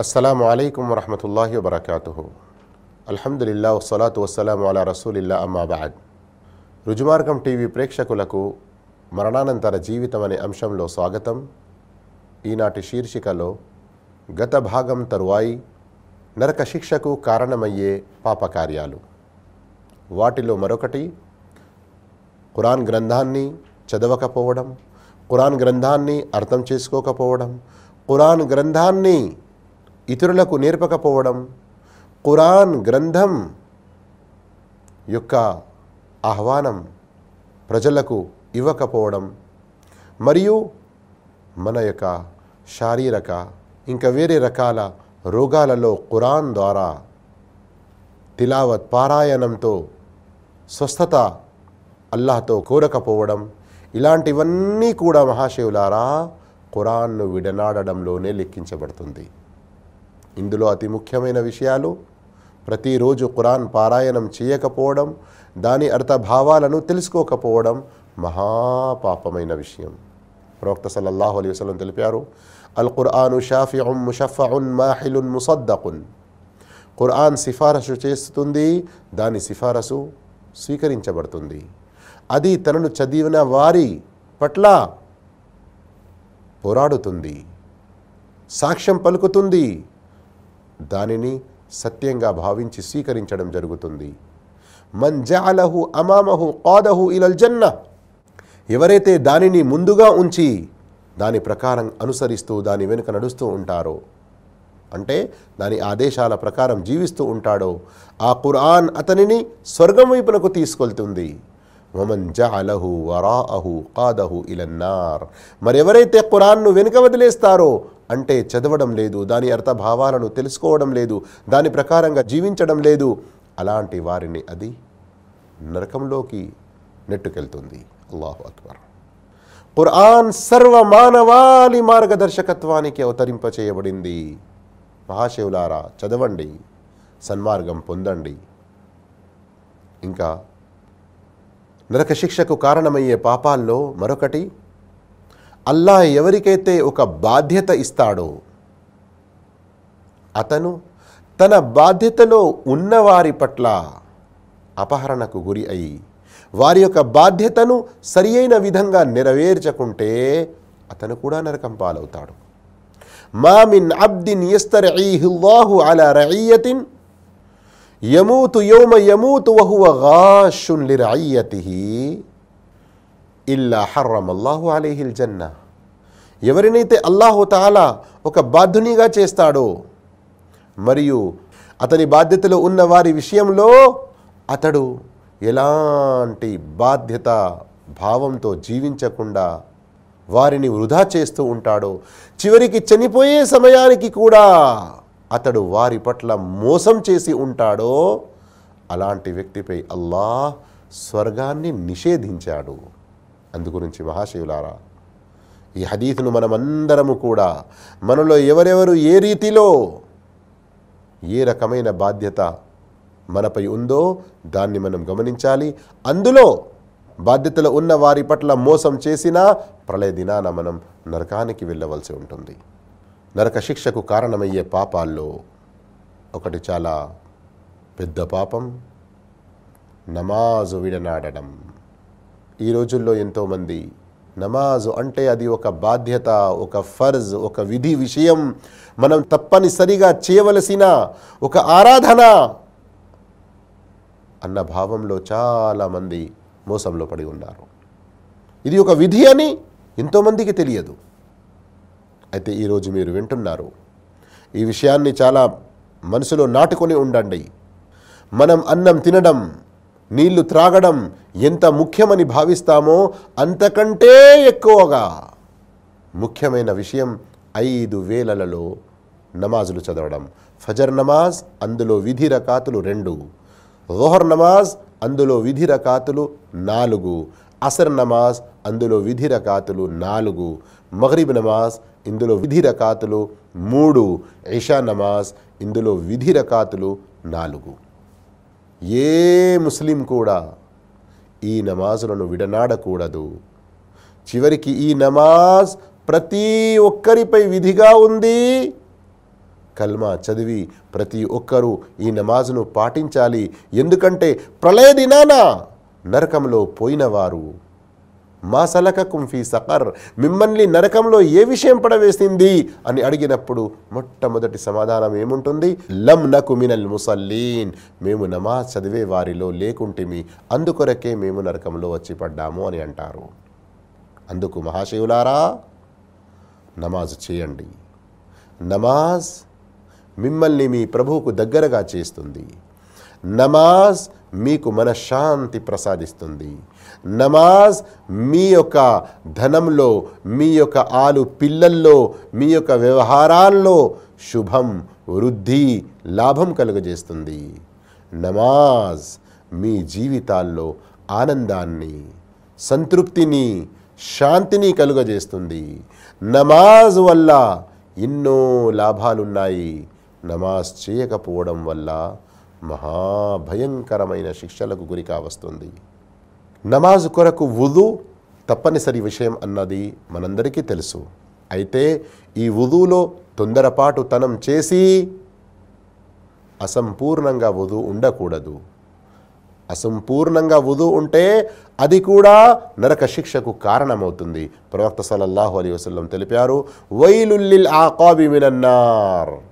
అస్సలం అయికం వరహతుల్లా వబర్కూ అల్హమ్దుల్లా వసలాతు వసలాం అలా రసూలిల్లా అమ్మాబాద్ రుజుమార్గం టీవీ ప్రేక్షకులకు మరణానంతర జీవితం అనే అంశంలో స్వాగతం. ఈనాటి శీర్షికలో గత భాగం తరువాయి నరక శిక్షకు కారణమయ్యే పాపకార్యాలు. వాటిలో మరొకటి ఖురాన్ గ్రంథాన్ని చదవకపోవడం ఖురాన్ గ్రంథాన్ని అర్థం చేసుకోకపోవడం ఖురాన్ గ్రంథాన్ని ఇతరులకు నేర్పకపోవడం ఖురాన్ గ్రంథం యొక్క ఆహ్వానం ప్రజలకు ఇవ్వకపోవడం మరియు మన యొక్క శారీరక ఇంకా వేరే రకాల రోగాలలో ఖురాన్ ద్వారా తిలావత్ పారాయణంతో స్వస్థత అల్లాహతో కోరకపోవడం ఇలాంటివన్నీ కూడా మహాశివులారా ఖురాన్ను విడనాడడంలోనే లెక్కించబడుతుంది. ఇందులో అతి ముఖ్యమైన విషయాలు ప్రతిరోజు ఖురాన్ పారాయణం చేయకపోవడం దాని అర్థభావాలను తెలుసుకోకపోవడం మహాపాపమైన విషయం. ప్రవక్త సల్లల్లాహు అలీ వసలం తెలిపారు అల్ ఖుర్ఆను షాఫిఉన్ ముషఫఉన్ మాహిలున్ ముసద్దకున్ ఖుర్ఆన్ సిఫారసు చేస్తుంది దాని సిఫారసు స్వీకరించబడుతుంది. అది తనను చదివిన వారి పట్ల పోరాడుతుంది సాక్ష్యం పలుకుతుంది దానిని సత్యంగా భావించి స్వీకరించడం జరుగుతుంది. మంజాలహు అమామహు కాదహు ఇలల్ జన్న. ఎవరైతే దానిని ముందుగా ఉంచి దాని ప్రకారం అనుసరిస్తూ దాని వెనుక నడుస్తూ ఉంటారో అంటే దాని ఆదేశాల ప్రకారం జీవిస్తూ ఉంటాడో ఆ ఖురాన్ అతనిని స్వర్గం వైపునకు తీసుకెళ్తుంది. వమన్ జహలహు వరాహు కాదహు ఇలన్నార్ మరెవరైతే కురాన్ను వెనుక వదిలేస్తారో అంటే చదవడం లేదు దాని అర్థభావాలను తెలుసుకోవడం లేదు దాని ప్రకారంగా జీవించడం లేదు అలాంటి వారిని అది నరకంలోకి నెట్టుకెళ్తుంది. అల్లాహు అక్బర్. ఖుర్ఆన్ సర్వ మానవాళి మార్గదర్శకత్వానికి అవతరింప చేయబడింది. మహాశివులారా చదవండి సన్మార్గం పొందండి. ఇంకా నరక శిక్షకు కారణమయ్యే పాపాల్లో మరొకటి అల్లా ఎవరికైతే ఒక బాధ్యత ఇస్తాడో అతను తన బాధ్యతలో ఉన్నవారి పట్ల అపహరణకు గురి అయి వారి యొక్క బాధ్యతను సరి అయిన విధంగా నెరవేర్చకుంటే అతను కూడా నరకం పాలవుతాడు. మామిన్ అబ్దిన్ ఎస్తర్ అలా రయ్యతిన్ యమూతు యౌమ యమూతు వహువ గాషున్ ఇల్లా హర్రమల్లాహు అలీహిల్ జన్న. ఎవరినైతే అల్లాహు తాలా ఒక బాధ్యునిగా చేస్తాడో మరియు అతని బాధ్యతలో ఉన్న వారి విషయంలో అతడు ఎలాంటి బాధ్యత భావంతో జీవించకుండా వారిని వృధా చేస్తూ ఉంటాడో చివరికి చనిపోయే సమయానికి కూడా అతడు వారి పట్ల మోసం చేసి ఉంటాడో అలాంటి వ్యక్తిపై అల్లాహ్ స్వర్గాన్ని నిషేధించాడు. అందుగురించి మహాశివులారా ఈ హదీతును మనమందరము కూడా మనలో ఎవరెవరు ఏ రీతిలో ఏ రకమైన బాధ్యత మనపై ఉందో దాన్ని మనం గమనించాలి. అందులో బాధ్యతలు ఉన్న వారి పట్ల మోసం చేసినా ప్రళయ దినాన మనం నరకానికి వెళ్ళవలసి ఉంటుంది. నరక శిక్షకు కారణమయ్యే పాపాల్లో ఒకటి చాలా పెద్ద పాపం నమాజు విడనాడడం. ఈ రోజుల్లో ఎంతోమంది నమాజు అంటే అది ఒక బాధ్యత ఒక ఫర్జ్ ఒక విధి విషయం. మనం తప్పనిసరిగా చేయవలసిన ఒక ఆరాధన. అన్న భావంలో చాలామంది మోసంలో పడి ఉన్నారు. ఇది ఒక విధి అని ఎంతోమందికి తెలియదు. అయితే ఈరోజు మీరు వింటున్నారు. ఈ విషయాన్ని చాలా మనసులో నాటుకొని ఉండండి. మనం అన్నం తినడం నీళ్ళు త్రాగడం ఎంత ముఖ్యమని భావిస్తామో అంతకంటే ఎక్కువగా ముఖ్యమైన విషయం ఐదు వేలలలో నమాజులు చదవడం. ఫజర్ నమాజ్ అందులో విధి రకాతులు రెండు. జోహర్ నమాజ్ అందులో విధి రకాతులు నాలుగు. అసర్ నమాజ్ అందులో విధి రకాతులు నాలుగు. మగరిబ్ నమాజ్ ఇందులో విధి రకాతులు మూడు. ఇషా నమాజ్ ఇందులో విధి రకాతులు నాలుగు. ఏ ముస్లిం కూడా ఈ నమాజులను విడనాడకూడదు. చివరికి ఈ నమాజ్ ప్రతి ఒక్కరిపై విధిగా ఉంది. కల్మా చదివి ప్రతి ఒక్కరూ ఈ నమాజ్ను పాటించాలి. ఎందుకంటే ప్రళయ దినాన నరకంలో పోయినవారు మా సలకకుం ఫీ సకర్ మిమ్మల్ని నరకంలో ఏ విషయం పడవేసింది? అని అడిగినప్పుడు మొట్టమొదటి సమాధానం ఏముంటుంది? లం నకు మినల్ ముసల్లీన్ మేము నమాజ్ చదివే వారిలో లేకుంటిమి అందుకొరకే మేము నరకంలో వచ్చి పడ్డాము అని అంటారు. అందుకు మహాశివులారా నమాజ్ చేయండి. నమాజ్ మిమ్మల్ని మీ ప్రభువుకు దగ్గరగా చేస్తుంది. నమాజ్ మీకు మనశ్శాంతి ప్రసాదిస్తుంది. నమాజ్ మీ యొక్క ధనంలో మీ యొక్క ఆలు పిల్లల్లో మీ యొక్క వ్యవహారాల్లో శుభం వృద్ధి లాభం కలుగజేస్తుంది. నమాజ్ మీ జీవితాల్లో ఆనందాన్ని సంతృప్తిని శాంతిని కలుగజేస్తుంది. నమాజ్ వల్ల ఎన్నో లాభాలున్నాయి. నమాజ్ చేయకపోవడం వల్ల మహాభయంకరమైన శిక్షలకు గురి కావస్తుంది. నమాజ్ కొరకు వుదు తప్పనిసరి విషయం అన్నది మనందరికీ తెలుసు. అయితే ఈ వుదులో తొందరపాటు తనం చేసి అసంపూర్ణంగా వుదు ఉండకూడదు. అసంపూర్ణంగా వుదు ఉంటే అది కూడా నరక శిక్షకు కారణమవుతుంది. ప్రవక్త సలల్లాహు అలీ వసల్లం తెలిపారు వైలుల్లిల్ ఆకాబి మినన్నార్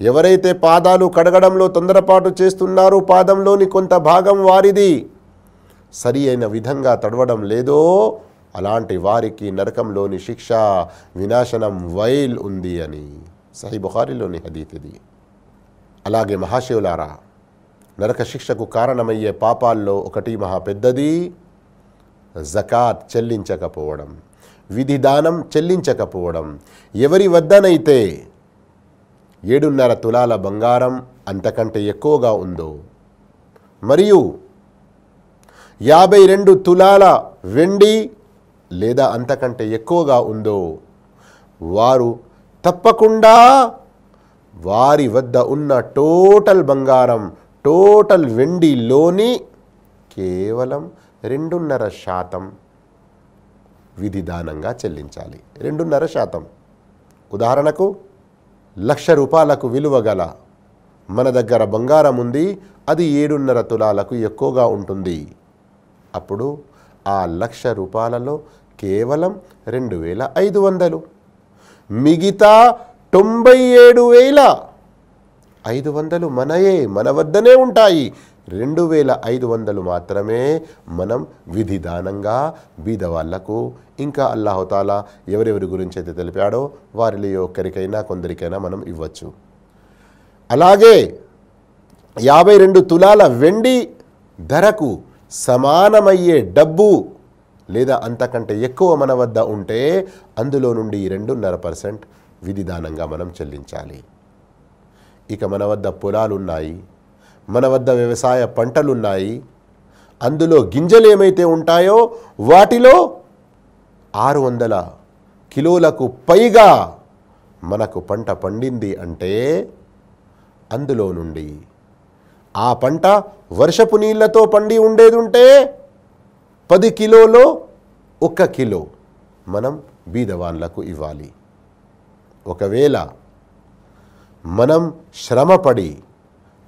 ఎవరైతే పాదాలు కడగడంలో తొందరపాటు చేస్తున్నారో పాదంలోని కొంత భాగం వారిది. సరి అయిన విధంగా తడవడం లేదో అలాంటి వారికి నరకంలోని శిక్ష వినాశనం వైల్ ఉంది అని సహీ బుఖారిలోని హదీత్ ఇది అలాగే మహాశివులారా నరక శిక్షకు కారణమయ్యే పాపాల్లో ఒకటి మహా పెద్దది జకాత్ చెల్లించకపోవడం విధి దానం చెల్లించకపోవడం. ఎవరి వద్దనైతే ఏడున్నర తులాల బంగారం అంతకంటే ఎక్కువగా ఉందో. మరియు యాభై రెండు తులాల వెండి లేదా అంతకంటే ఎక్కువగా ఉందో వారు తప్పకుండా వారి వద్ద ఉన్న టోటల్ బంగారం టోటల్ వెండిలోని కేవలం రెండున్నర శాతం విధిదానంగా చెల్లించాలి. రెండున్నర శాతం. ఉదాహరణకు లక్ష రూపాయలకు విలువ గల మన దగ్గర బంగారం ఉంది అది ఏడున్నర తులాలకు ఎక్కువగా ఉంటుంది. అప్పుడు ఆ లక్ష రూపాయలలో కేవలం రెండు వేల ఐదు వందలు మిగతా తొంభై ఏడు వేల ఐదు వందలు మనయే మన వద్దనే ఉంటాయి. రెండు వేల ఐదు వందలు మాత్రమే మనం విధిదానంగా బీదవాళ్ళకు. ఇంకా అల్లాహతాలా ఎవరెవరి గురించి అయితే తెలిపాడో వారిలో ఒక్కరికైనా కొందరికైనా మనం ఇవ్వచ్చు. అలాగే యాభై రెండు తులాల వెండి ధరకు సమానమయ్యే డబ్బు లేదా అంతకంటే ఎక్కువ మన వద్ద ఉంటే అందులో నుండి రెండున్నర పర్సెంట్ విధిదానంగా మనం చెల్లించాలి. ఇక మన వద్ద పొలాలున్నాయి. మన వద్ద వ్యవసాయ పంటలున్నాయి. అందులో గింజలు ఏమైతే ఉంటాయో వాటిలో ఆరు వందల కిలోలకు పైగా మనకు పంట పండింది అంటే అందులో నుండి ఆ పంట వర్షపు నీళ్ళతో పండి ఉండేది ఉంటే పది కిలోలో ఒక కిలో మనం బీదవాన్లకు ఇవ్వాలి. ఒకవేళ మనం శ్రమపడి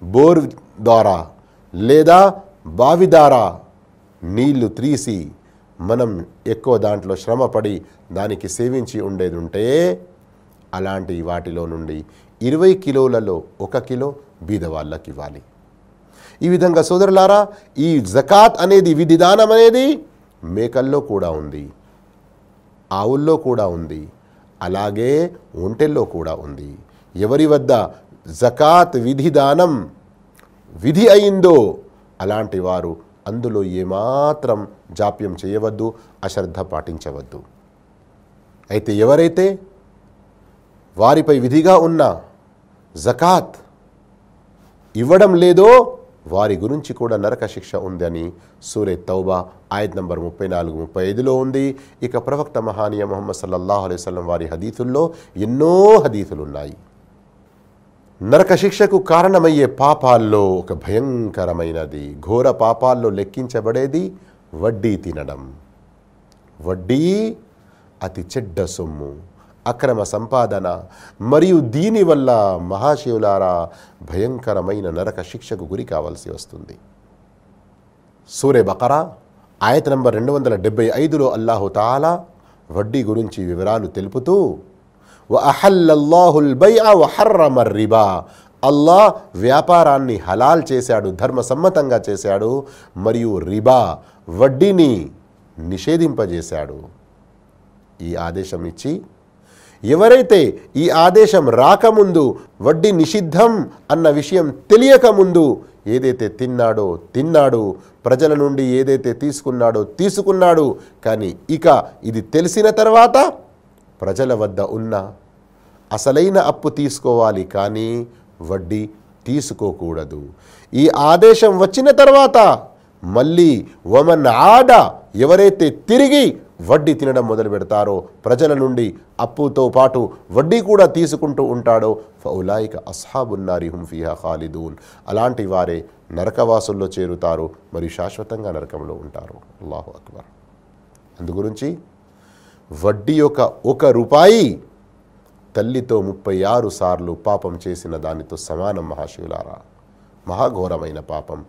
బోర్ ద్వారా లేదా బావి ద్వారా నీళ్ళు తీసి మనం ఎక్కువ దాంట్లో శ్రమపడి దానికి సేవించి ఉండేది ఉంటే అలాంటి వాటిలో నుండి ఇరవై కిలోలలో ఒక కిలో బీదవాళ్ళకి ఇవ్వాలి. ఈ విధంగా సోదరులారా ఈ జకాత్ అనేది విధిదానం అనేది మేకల్లో కూడా ఉంది ఆవుల్లో కూడా ఉంది అలాగే ఒంటెల్లో కూడా ఉంది. ఎవరి వద్ద జకాత్ విధిదానం విధి అయిందో అలాంటి వారు అందులో ఏమాత్రం జాప్యం చేయవద్దు అశ్రద్ధ పాటించవద్దు. అయితే ఎవరైతే వారిపై విధిగా ఉన్న జకాత్ ఇవ్వడం లేదో వారి గురించి కూడా నరక శిక్ష ఉందని సూర్య తౌబా ఆయత్ నంబర్ ముప్పై నాలుగు ముప్పై ఐదులో ఉంది. ఇక ప్రవక్త మహానీయ మొహమ్మద్ సల్లల్లాహు అలైహి వారి హదీతుల్లో ఎన్నో హదీతులు ఉన్నాయి నరక శిక్షకు కారణమయ్యే పాపాల్లో ఒక భయంకరమైనది. ఘోర పాపాల్లో లెక్కించబడేది వడ్డీ తినడం. వడ్డీ అతి చెడ్డ సొమ్ము అక్రమ సంపాదన మరియు దీనివల్ల మహాశివులారా భయంకరమైన నరక శిక్షకు గురి కావాల్సి వస్తుంది. సూర్య బకరా ఆయత నంబర్ రెండు వందల డెబ్బై ఐదులో అల్లాహు తాలా వడ్డీ గురించి వివరాలు తెలుపుతూ వ రిబా. అల్లా వ్యాపారాన్ని హలాల్ చేశాడు ధర్మసమ్మతంగా చేశాడు మరియు రిబా వడ్డీని నిషేధింపజేశాడు. ఈ ఆదేశం ఇచ్చి ఎవరైతే ఈ ఆదేశం రాకముందు వడ్డీ నిషిద్ధం అన్న విషయం తెలియకముందు ఏదైతే తిన్నాడో తిన్నాడు ప్రజల నుండి ఏదైతే తీసుకున్నాడో తీసుకున్నాడు కానీ ఇక ఇది తెలిసిన తర్వాత ప్రజల వద్ద ఉన్న అసలైన అప్పు తీసుకోవాలి కానీ వడ్డీ తీసుకోకూడదు. ఈ ఆదేశం వచ్చిన తర్వాత మళ్ళీ వమన్ ఆడ ఎవరైతే తిరిగి వడ్డీ తినడం మొదలు పెడతారో ప్రజల నుండి అప్పుతో పాటు వడ్డీ కూడా తీసుకుంటూ ఉంటాడో ఫౌలాయిక అస్హాబున్నారి హుంఫిహా ఖాలిదూన్. అలాంటి వారే నరకవాసుల్లో చేరుతారు మరియు శాశ్వతంగా నరకంలో ఉంటారు. అల్లాహు అక్బర్. అందుగురించి వడ్డీ యొక్క ఒక రూపాయి తల్లితో ముప్పై ఆరు సార్లు పాపం చేసిన దానితో సమానం మహాశివులారా. మహాఘోరమైన పాపం.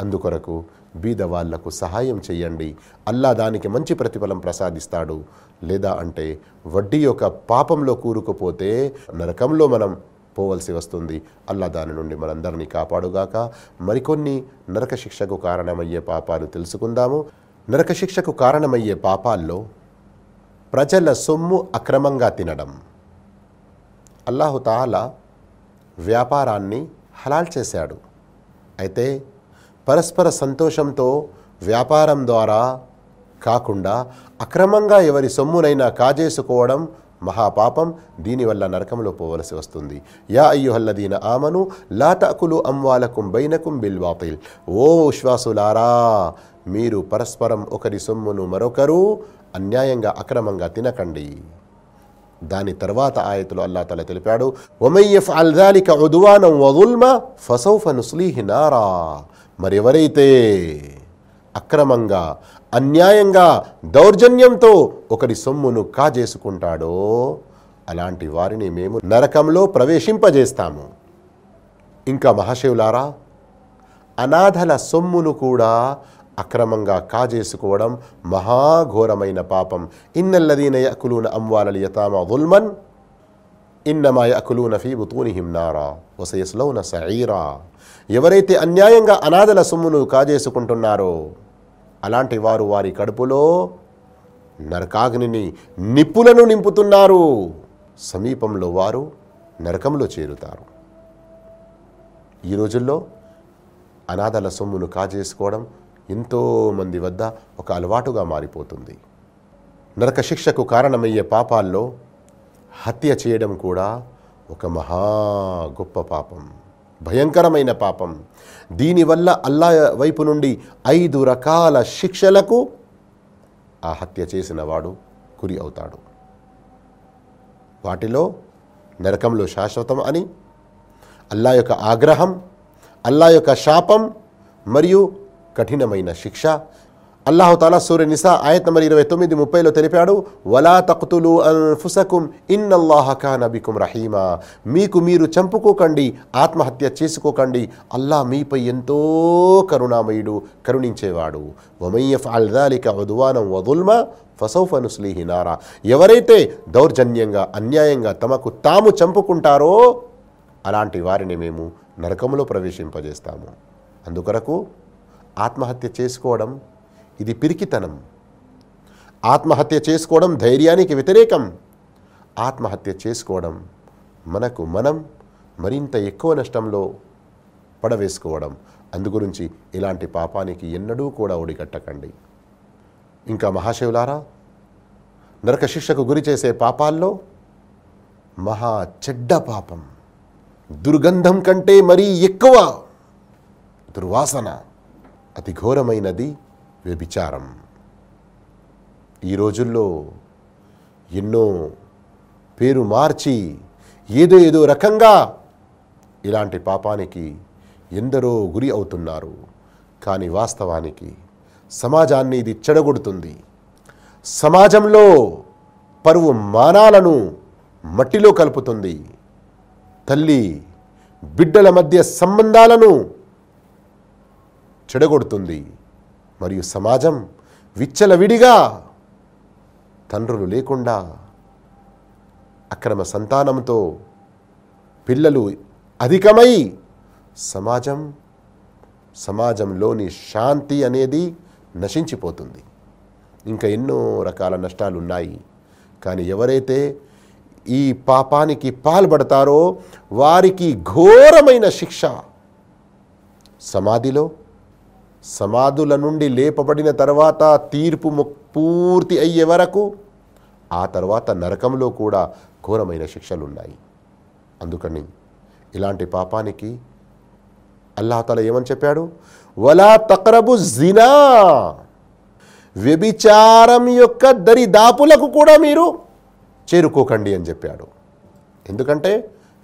అందుకొరకు బీద వాళ్ళకు సహాయం చేయండి అల్లా దానికి మంచి ప్రతిఫలం ప్రసాదిస్తాడు. లేదా అంటే వడ్డీ యొక్క పాపంలో కూరుకుపోతే నరకంలో మనం పోవలసి వస్తుంది. అల్లా దాని నుండి మనందరినీ కాపాడుగాక. మరికొన్ని నరక శిక్షకు కారణమయ్యే పాపాలు తెలుసుకుందాము. నరక శిక్షకు కారణమయ్యే పాపాల్లో ప్రజల సొమ్ము అక్రమంగా తినడం. అల్లాహుతాల వ్యాపారాన్ని హలాల్ చేశాడు. అయితే పరస్పర సంతోషంతో వ్యాపారం ద్వారా కాకుండా అక్రమంగా ఎవరి సొమ్మునైనా కాజేసుకోవడం మహాపాపం. దీనివల్ల నరకంలో పోవలసి వస్తుంది. యా అయ్యుహల్లదీన ఆమను లాతకులు అమ్వాలకుం బైనకుం బిల్వాతిల్ ఓ విశ్వాసులారా మీరు పరస్పరం ఒకరి సొమ్మును మరొకరు అన్యాయంగా అక్రమంగా తినకండి. దాని తర్వాత ఆయతులు అల్లా తల తెలిపాడు ఒమయ్యఫ్ అల్దాలిక ఉదువానం వదుల్మ ఫసౌఫ నుస్లీహి నారా. మరెవరైతే అక్రమంగా అన్యాయంగా దౌర్జన్యంతో ఒకరి సొమ్మును కాజేసుకుంటాడో అలాంటి వారిని మేము నరకంలో ప్రవేశింపజేస్తాము. ఇంకా మహాశివులారా అనాథల సొమ్మును కూడా అక్రమంగా కాజేసుకోవడం మహాఘోరమైన పాపం. ఇన్నల్లదీన యకులూన అమ్వాలలి యతామ దుల్మన్ ఇన్నమా యకులూన ఫీ బుతూనిహిం నారా వసయస్లౌన సఈరా ఎవరైతే అన్యాయంగా అనాథల సొమ్మును కాజేసుకుంటున్నారో అలాంటి వారు వారి కడుపులో నరకాగ్నిని నిప్పులను నింపుతున్నారు. సమీపంలో వారు నరకంలో చేరుతారు. ఈ రోజుల్లో అనాథల సొమ్మును కాజేసుకోవడం ఎంతోమంది వద్ద ఒక అలవాటుగా మారిపోతుంది. నరక శిక్షకు కారణమయ్యే పాపాల్లో హత్య చేయడం కూడా ఒక మహా గొప్ప పాపం. భయంకరమైన పాపం. దీనివల్ల అల్లా వైపు నుండి ఐదు రకాల శిక్షలకు ఆ హత్య చేసిన వాడు గురి అవుతాడు. వాటిలో నరకంలో శాశ్వతం అని అల్లా యొక్క ఆగ్రహం అల్లా యొక్క శాపం మరియు కఠినమైన శిక్ష. అల్లాహుతాలా సూర్య నిసా ఆయత్ నంబర్ ఇరవై తొమ్మిది ముప్పైలో తెలిపాడు వలా తక్తులు అన్ఫుసకుం ఇన్ ఖాన్ నబికుం రహీమా. మీకు మీరు చంపుకోకండి ఆత్మహత్య చేసుకోకండి. అల్లా మీపై ఎంతో కరుణామయుడు కరుణించేవాడు. వమయ్యఫ్ అల్దాలిక వధువానం వదుల్మ ఫసౌఫనుస్లీహినారా నారా. ఎవరైతే దౌర్జన్యంగా అన్యాయంగా తమకు తాము చంపుకుంటారో అలాంటి వారిని మేము నరకములో ప్రవేశింపజేస్తాము. అందుకొరకు ఆత్మహత్య చేసుకోవడం ఇది పిరికితనం. ఆత్మహత్య చేసుకోవడం ధైర్యానికి వ్యతిరేకం. ఆత్మహత్య చేసుకోవడం మనకు మనం మరింత ఎక్కువ నష్టంలో పడవేసుకోవడం. అందుగురించి ఇలాంటి పాపానికి ఎన్నడూ కూడా ఒడిగట్టకండి. ఇంకా మహాశివులారా నరక శిక్షకు గురి చేసే పాపాల్లో మహా చెడ్డ పాపం. దుర్గంధం కంటే మరీ ఎక్కువ దుర్వాసన. అతి ఘోరమైనది వ్యభిచారం. ఈ రోజుల్లో ఎన్నో పేరు మార్చి ఏదో ఏదో రకంగా ఇలాంటి పాపానికి ఎందరో గురి అవుతున్నారు. కానీ వాస్తవానికి సమాజాన్ని ఇది చెడగొడుతుంది. సమాజంలో పరువు మానాలను మట్టిలో కలుపుతుంది. తల్లి బిడ్డల మధ్య సంబంధాలను చెడగొడుతుంది. మరియు సమాజం విచ్చలవిడిగా తండ్రులు లేకుండా అక్రమ సంతానంతో పిల్లలు అధికమై సమాజం సమాజంలోని శాంతి అనేది నశించిపోతుంది. ఇంకా ఎన్నో రకాల నష్టాలు ఉన్నాయి కానీ ఎవరైతే ఈ పాపానికి పాల్పడతారో వారికి ఘోరమైన శిక్ష సమాధిలో సమాధుల నుండి లేపబడిన తర్వాత తీర్పు పూర్తి అయ్యే వరకు ఆ తర్వాత నరకంలో కూడా ఘోరమైన శిక్షలు ఉన్నాయి అందుకని ఇలాంటి పాపానికి అల్లాహతల ఏమని చెప్పాడు? వలా తక్రబు జినా వ్యభిచారం యొక్క దరిదాపులకు కూడా మీరు చేరుకోకండి అని చెప్పాడు. ఎందుకంటే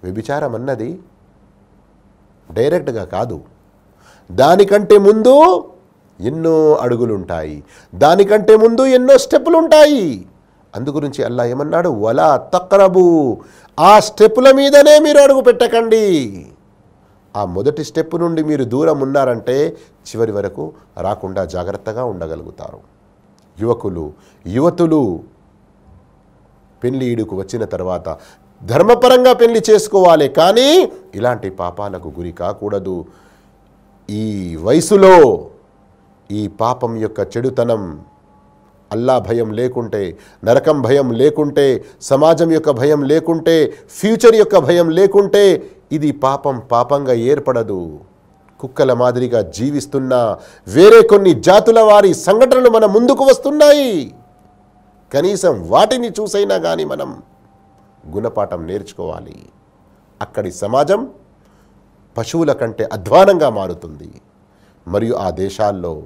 వ్యభిచారం అన్నది డైరెక్ట్గా కాదు. దానికంటే ముందు ఎన్నో అడుగులుంటాయి. దానికంటే ముందు ఎన్నో స్టెప్పులు ఉంటాయి అందుగురించి అల్లా ఏమన్నాడు? వలా తక్రబు. ఆ స్టెప్పుల మీదనే మీరు అడుగు పెట్టకండి. ఆ మొదటి స్టెప్ నుండి మీరు దూరం ఉన్నారంటే చివరి వరకు రాకుండా జాగ్రత్తగా ఉండగలుగుతారు. యువకులు యువతులు పెళ్ళి ఈడుకు వచ్చిన తర్వాత ధర్మపరంగా పెళ్ళి చేసుకోవాలి కానీ ఇలాంటి పాపాలకు గురి కాకూడదు. ఈ వయసులో ఈ పాపం యొక్క చెడుతనం అల్లా భయం లేకుంటే నరకం భయం లేకుంటే సమాజం యొక్క భయం లేకుంటే ఫ్యూచర్ యొక్క భయం లేకుంటే ఇది పాపం పాపంగా ఏర్పడదు. కుక్కల మాదిరిగా జీవిస్తున్న వేరే కొన్ని జాతుల వారి సంఘటనలు మన ముందుకు వస్తున్నాయి. కనీసం వాటిని చూసైనా కానీ మనం గుణపాఠం నేర్చుకోవాలి. అక్కడి సమాజం పశువుల కంటే అధ్వానంగా మారుతుంది. మరియు ఆ దేశాల్లో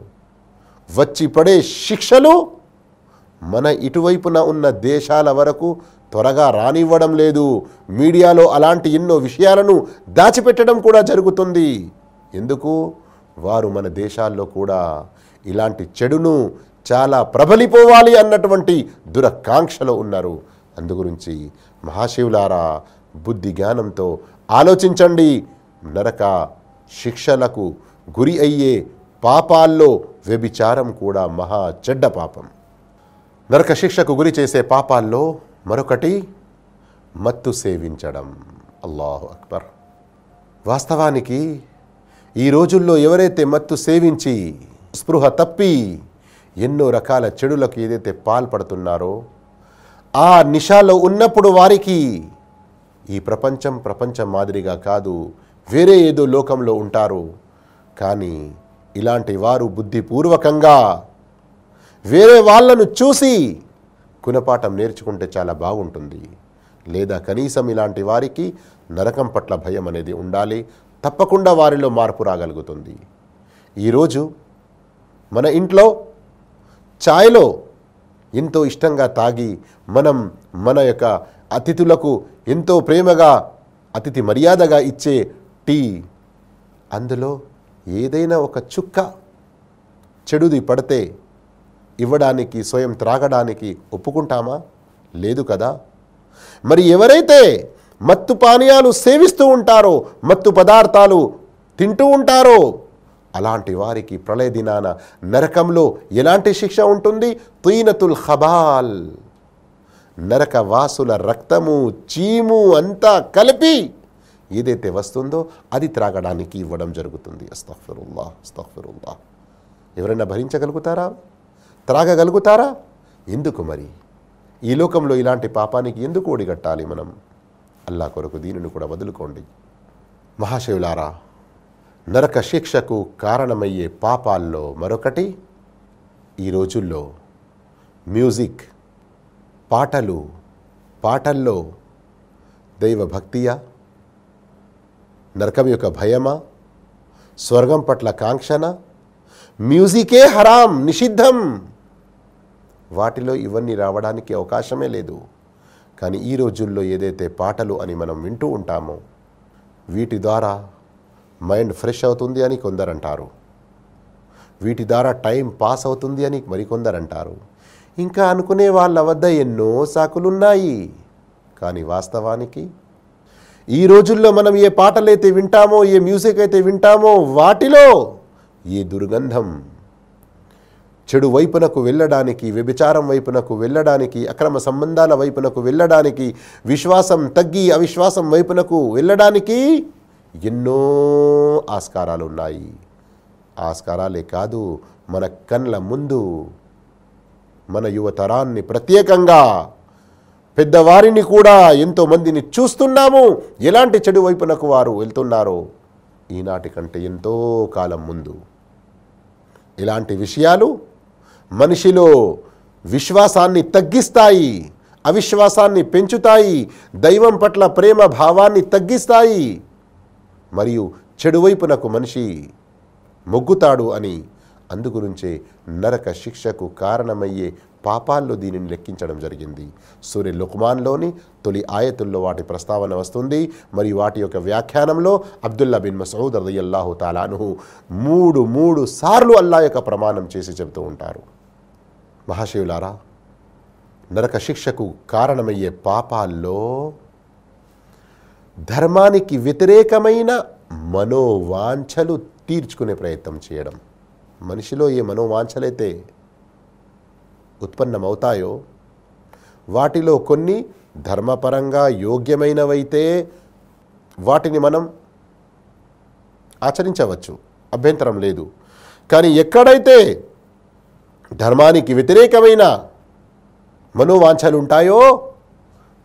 వచ్చి పడే శిక్షలు మన ఇటువైపున ఉన్న దేశాల వరకు త్వరగా రానివ్వడం లేదు. మీడియాలో అలాంటి ఎన్నో విషయాలను దాచిపెట్టడం కూడా జరుగుతుంది. ఎందుకు? వారు మన దేశాల్లో కూడా ఇలాంటి చెడును చాలా ప్రబలిపోవాలి అన్నటువంటి దురకాంక్షలో ఉన్నారు. అందుగురించి మహాశివులారా బుద్ధి జ్ఞానంతో ఆలోచించండి. నరక శిక్షలకు గురి అయ్యే పాపాల్లో వ్యభిచారం కూడా మహా చెడ్డ పాపం. నరక శిక్షకు గురి చేసే పాపాల్లో మరొకటి మత్తు సేవించడం. అల్లాహు అక్బర్. వాస్తవానికి ఈ రోజుల్లో ఎవరైతే మత్తు సేవించి స్పృహ తప్పి ఎన్నో రకాల చెడులకు ఏదైతే పాల్పడుతున్నారో ఆ నిషాలో ఉన్నప్పుడు వారికి ఈ ప్రపంచం ప్రపంచం మాదిరిగా కాదు వేరే ఏదో లోకంలో ఉంటారు. కానీ ఇలాంటి వారు బుద్ధిపూర్వకంగా వేరే వాళ్ళను చూసి గుణపాఠం నేర్చుకుంటే చాలా బాగుంటుంది. లేదా కనీసం ఇలాంటి వారికి నరకం పట్ల భయం అనేది ఉండాలి. తప్పకుండా వారిలో మార్పు రాగలుగుతుంది. ఈరోజు మన ఇంట్లో ఛాయ్లో ఎంతో ఇష్టంగా తాగి మనం మన యొక్క అతిథులకు ఎంతో ప్రేమగా అతిథి మర్యాదగా ఇచ్చే టీ. అందులో ఏదైనా ఒక చుక్క చెడుది పడితే ఇవ్వడానికి స్వయం త్రాగడానికి ఒప్పుకుంటామా? లేదు కదా. మరి ఎవరైతే మత్తు పానీయాలు సేవిస్తూ ఉంటారో మత్తు పదార్థాలు తింటూ ఉంటారో అలాంటి వారికి ప్రళయ దినాన నరకంలో ఎలాంటి శిక్ష ఉంటుంది? తుయినతుల్ హబాల్ నరక వాసుల రక్తము చీము అంతా కలిపి ఏదైతే వస్తుందో అది త్రాగడానికి ఇవ్వడం జరుగుతుంది. అస్తఫిరుల్లా అస్తఫిరుల్లా ఎవరైనా భరించగలుగుతారా? త్రాగగలుగుతారా? ఎందుకు మరి? ఈ లోకంలో ఇలాంటి పాపానికి ఎందుకు ఓడిగట్టాలి మనం? అల్లా కొరకు దీనిని కూడా వదులుకోండి. మహాశివులారా నరక శిక్షకు కారణమయ్యే పాపాల్లో మరొకటి ఈ రోజుల్లో మ్యూజిక్ పాటలు పాటల్లో దైవభక్తియా? నరకం యొక్క భయమా? స్వర్గం పట్ల కాంక్షణ మ్యూజికే హరాం నిషిద్ధం. వాటిలో ఇవన్నీ రావడానికి అవకాశమే లేదు. కానీ ఈ రోజుల్లో ఏదైతే పాటలు అని మనం వింటూ ఉంటామో వీటి ద్వారా మైండ్ ఫ్రెష్ అవుతుంది అని కొందరంటారు. వీటి ద్వారా టైం పాస్ అవుతుంది అని మరికొందరంటారు. ఇంకా అనుకునే వాళ్ళ వద్ద ఎన్నో సాకులున్నాయి. కానీ వాస్తవానికి ఈ రోజుల్లో మనం ఏ పాటలైతే వింటామో ఏ మ్యూజిక్ అయితే వింటామో వాటిలో ఏ దుర్గంధం. చెడు వైపునకు వెళ్ళడానికి వ్యభిచారం వైపునకు వెళ్ళడానికి అక్రమ సంబంధాల వైపునకు వెళ్ళడానికి విశ్వాసం తగ్గి అవిశ్వాసం వైపునకు వెళ్ళడానికి ఎన్నో ఆస్కారాలు ఉన్నాయి. ఆస్కారాలే కాదు మన కళ్ళ ముందు మన యువతరాన్ని ప్రత్యేకంగా పెద్దవారిని కూడా ఎంతో మందిని చూస్తున్నాము. ఎలాంటి చెడు వైపునకు వారు వెళ్తున్నారో? ఈనాటి కంటే ఎంతో కాలం ముందు. ఇలాంటి విషయాలు మనిషిలో విశ్వాసాన్ని తగ్గిస్తాయి అవిశ్వాసాన్ని పెంచుతాయి దైవం పట్ల ప్రేమ భావాన్ని తగ్గిస్తాయి. మరియు చెడువైపునకు మనిషి మొగ్గుతాడు అని అందుగురించే నరక శిక్షకు కారణమయ్యే పాపాల్లో దీనిని లెక్కించడం జరిగింది. సూర్య లుక్మాన్లోని తొలి ఆయతుల్లో వాటి ప్రస్తావన వస్తుంది. మరియు వాటి యొక్క వ్యాఖ్యానంలో అబ్దుల్లా బిన్ మసౌద్ అల్లాహు తాలాను మూడు మూడు సార్లు అల్లా యొక్క ప్రమాణం చేసి చెబుతూ ఉంటారు. మహాశివులారా నరక శిక్షకు కారణమయ్యే పాపాల్లో ధర్మానికి వ్యతిరేకమైన మనోవాంఛలు తీర్చుకునే ప్రయత్నం చేయడం. మనిషిలో ఏ మనోవాంఛలైతే ఉత్పన్నమవుతాయో వాటిలో కొన్ని ధర్మపరంగా యోగ్యమైనవైతే వాటిని మనం ఆచరించవచ్చు. అభ్యంతరం లేదు. కానీ ఎక్కడైతే ధర్మానికి వ్యతిరేకమైన మనోవాంఛలు ఉంటాయో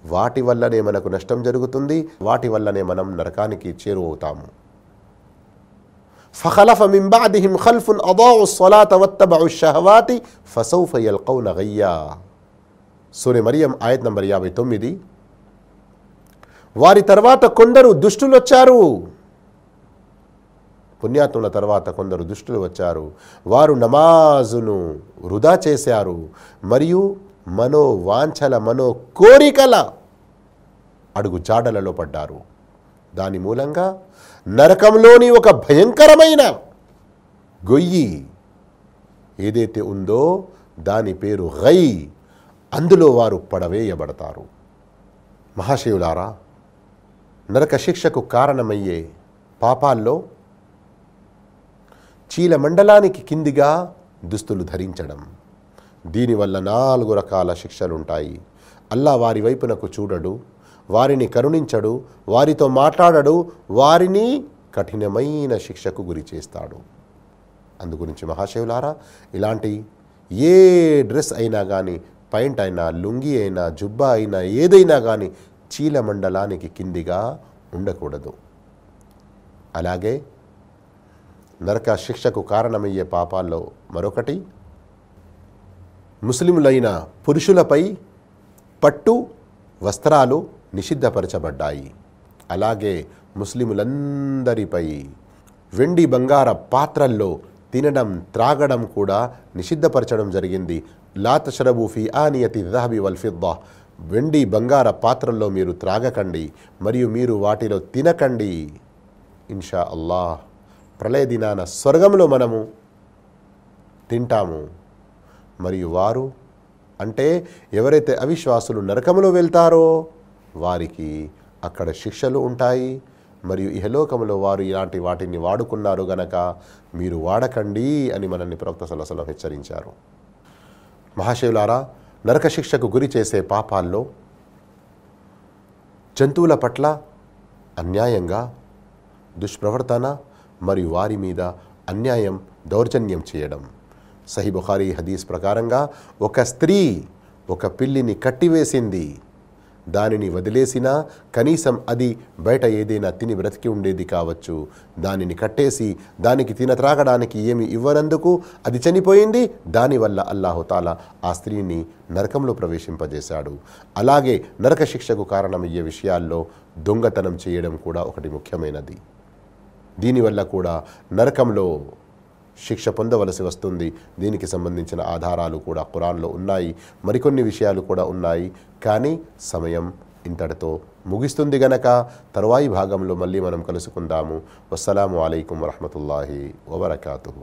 వాటి వల్లనే మనకు నష్టం జరుగుతుంది వాటి వల్లనే మనం నరకానికి చేరువవుతాము. ఫహలఫ మింబాదిహిం ఖల్ఫున్ అదావు సొలాత వత్తబు షహవాతి ఫసౌఫ ఎల్కౌన గయ్యా సూర్య మరియం ఆయత్ నంబర్ యాభై తొమ్మిది వారి తర్వాత కొందరు దుష్టులు వచ్చారు. పుణ్యాత్ముల తర్వాత కొందరు దుష్టులు వచ్చారు. వారు నమాజును వృధా చేశారు. మరియు మనో వాంఛల మనో కోరికల అడుగు జాడలలో పడ్డారు. దాని మూలంగా నరకంలోని ఒక భయంకరమైన గొయ్యి ఏదైతే ఉందో దాని పేరు గై అందులో వారు పడవేయబడతారు. మహాశివులారా నరక శిక్షకు కారణమయ్యే పాపాల్లో చీల మండలానికి కిందిగా దుస్తులు ధరించడం. దీనివల్ల నాలుగు రకాల శిక్షలుంటాయి. అల్లా వారి వైపునకు చూడడు. వారిని కరుణించడు వారితో మాట్లాడడు వారిని కఠినమైన శిక్షకు గురి చేస్తాడు. అందుగురించి మహాశివులారా ఇలాంటి ఏ డ్రెస్ అయినా కానీ పైంట్ అయినా లుంగి అయినా జుబ్బా అయినా ఏదైనా కానీ చీల మండలానికి కిందిగా ఉండకూడదు. అలాగే నరక శిక్షకు కారణమయ్యే పాపాల్లో మరొకటి ముస్లిములైన పురుషులపై పట్టు వస్త్రాలు నిషిద్ధపరచబడ్డాయి. అలాగే ముస్లిములందరిపై వెండి బంగార పాత్రల్లో తినడం త్రాగడం కూడా నిషిద్ధపరచడం జరిగింది. లాతషరబు ఫీ ఆనియతి దహబి వల్ఫిద్దా వెండి బంగార పాత్రల్లో మీరు త్రాగకండి మరియు మీరు వాటిలో తినకండి. ఇన్షా అల్లాహ్ ప్రళయ దినాన స్వర్గంలో మనము తింటాము. మరియు వారు అంటే ఎవరైతే అవిశ్వాసులు నరకములో వెళ్తారో వారికి అక్కడ శిక్షలు ఉంటాయి. మరియు ఇహలోకములో వారు ఇలాంటి వాటిని వాడుకున్నారు గనక మీరు వాడకండి అని మనల్ని ప్రవక్త సలసలం హెచ్చరించారు. మహాశివులారా నరక శిక్షకు గురి చేసే పాపాల్లో జంతువుల పట్ల అన్యాయంగా దుష్ప్రవర్తన మరియు వారి మీద అన్యాయం దౌర్జన్యం చేయడం. సహీ బుఖారీ హదీస్ ప్రకారంగా ఒక స్త్రీ ఒక పిల్లిని కట్టివేసింది. దానిని వదిలేసినా కనీసం అది బయట ఏదైనా తిని బ్రతికి ఉండేది కావచ్చు. దానిని కట్టేసి దానికి తిన త్రాగడానికి ఏమి ఇవ్వనందుకు అది చనిపోయింది. దానివల్ల అల్లాహుతాలా ఆ స్త్రీని నరకంలో ప్రవేశింపజేశాడు. అలాగే నరక శిక్షకు కారణమయ్యే విషయాల్లో దొంగతనం చేయడం కూడా ఒకటి ముఖ్యమైనది. దీనివల్ల కూడా నరకంలో శిక్ష పొందవలసి వస్తుంది. దీనికి సంబంధించిన ఆధారాలు కూడా ఖురాన్లో ఉన్నాయి. మరికొన్ని విషయాలు కూడా ఉన్నాయి. కానీ సమయం ఇంతటితో ముగిస్తుంది గనక. తరువాయి భాగంలో మళ్ళీ మనం కలుసుకుందాము. వస్సలాము అలైకుం వరహమతుల్లాహి వబర్కాతు